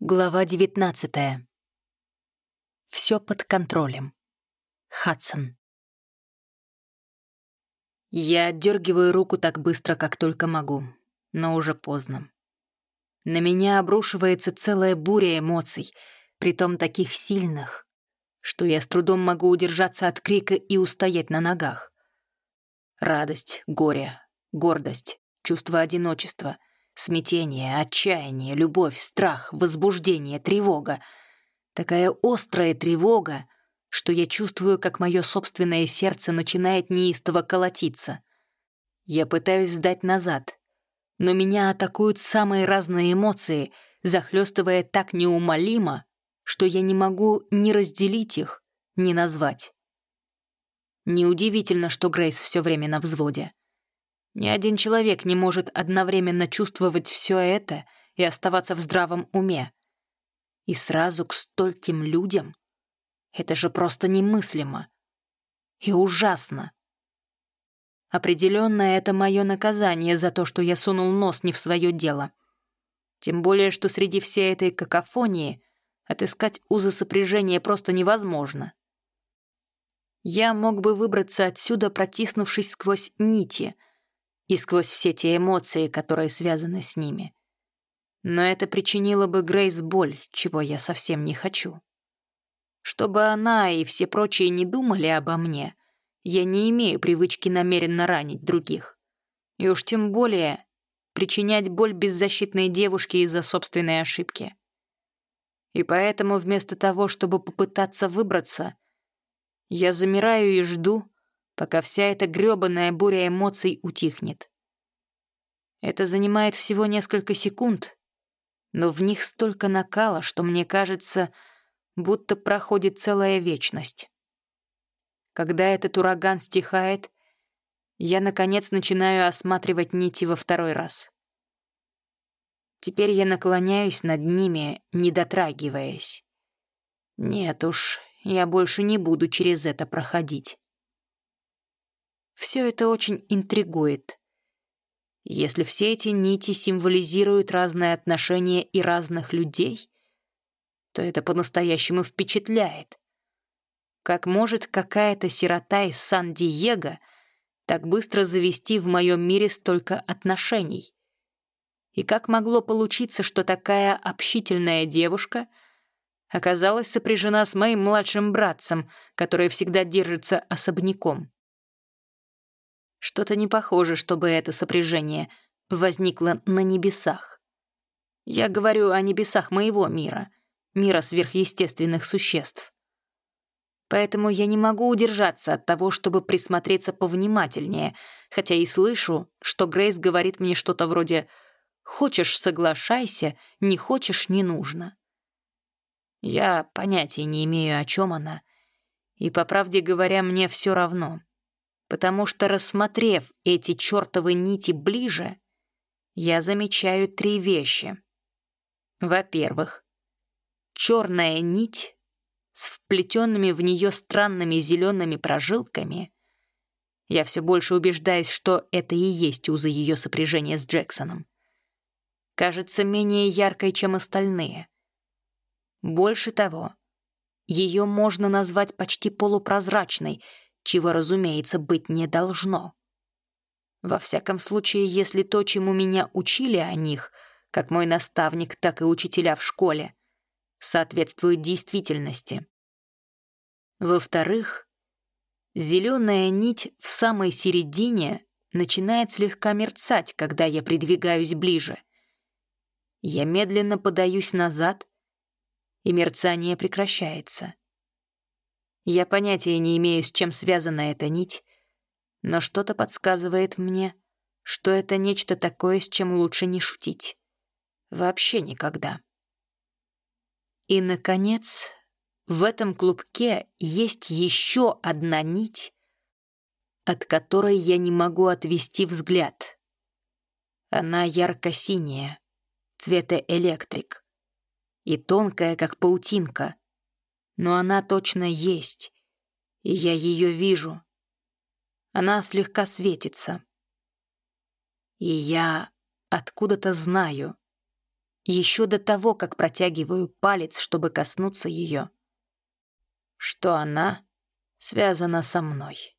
Глава 19. Все под контролем. Хадсон. Я отдергиваю руку так быстро, как только могу, но уже поздно. На меня обрушивается целая буря эмоций, притом таких сильных, что я с трудом могу удержаться от крика и устоять на ногах. Радость, горе, гордость, чувство одиночества — Смятение, отчаяние, любовь, страх, возбуждение, тревога. Такая острая тревога, что я чувствую, как мое собственное сердце начинает неистово колотиться. Я пытаюсь сдать назад, но меня атакуют самые разные эмоции, захлестывая так неумолимо, что я не могу ни разделить их, ни назвать. Неудивительно, что Грейс все время на взводе. Ни один человек не может одновременно чувствовать все это и оставаться в здравом уме. И сразу к стольким людям? Это же просто немыслимо. И ужасно. Определенно, это мое наказание за то, что я сунул нос не в свое дело. Тем более, что среди всей этой какофонии отыскать узы сопряжения просто невозможно. Я мог бы выбраться отсюда, протиснувшись сквозь нити — и сквозь все те эмоции, которые связаны с ними. Но это причинило бы Грейс боль, чего я совсем не хочу. Чтобы она и все прочие не думали обо мне, я не имею привычки намеренно ранить других. И уж тем более причинять боль беззащитной девушке из-за собственной ошибки. И поэтому вместо того, чтобы попытаться выбраться, я замираю и жду, пока вся эта грёбаная буря эмоций утихнет. Это занимает всего несколько секунд, но в них столько накала, что мне кажется, будто проходит целая вечность. Когда этот ураган стихает, я, наконец, начинаю осматривать нити во второй раз. Теперь я наклоняюсь над ними, не дотрагиваясь. Нет уж, я больше не буду через это проходить. Все это очень интригует. Если все эти нити символизируют разные отношения и разных людей, то это по-настоящему впечатляет. Как может какая-то сирота из Сан-Диего так быстро завести в моем мире столько отношений? И как могло получиться, что такая общительная девушка оказалась сопряжена с моим младшим братцем, который всегда держится особняком? Что-то не похоже, чтобы это сопряжение возникло на небесах. Я говорю о небесах моего мира, мира сверхъестественных существ. Поэтому я не могу удержаться от того, чтобы присмотреться повнимательнее, хотя и слышу, что Грейс говорит мне что-то вроде «Хочешь — соглашайся, не хочешь — не нужно». Я понятия не имею, о чем она, и, по правде говоря, мне все равно потому что, рассмотрев эти чертовы нити ближе, я замечаю три вещи. Во-первых, черная нить с вплетенными в нее странными зелеными прожилками. Я все больше убеждаюсь, что это и есть узы ее сопряжения с Джексоном. Кажется менее яркой, чем остальные. Больше того, ее можно назвать почти полупрозрачной — чего, разумеется, быть не должно. Во всяком случае, если то, чему меня учили о них, как мой наставник, так и учителя в школе, соответствует действительности. Во-вторых, зеленая нить в самой середине начинает слегка мерцать, когда я придвигаюсь ближе. Я медленно подаюсь назад, и мерцание прекращается. Я понятия не имею, с чем связана эта нить, но что-то подсказывает мне, что это нечто такое, с чем лучше не шутить. Вообще никогда. И, наконец, в этом клубке есть еще одна нить, от которой я не могу отвести взгляд. Она ярко-синяя, цвета электрик, и тонкая, как паутинка — но она точно есть, и я ее вижу. Она слегка светится. И я откуда-то знаю, еще до того, как протягиваю палец, чтобы коснуться ее, что она связана со мной.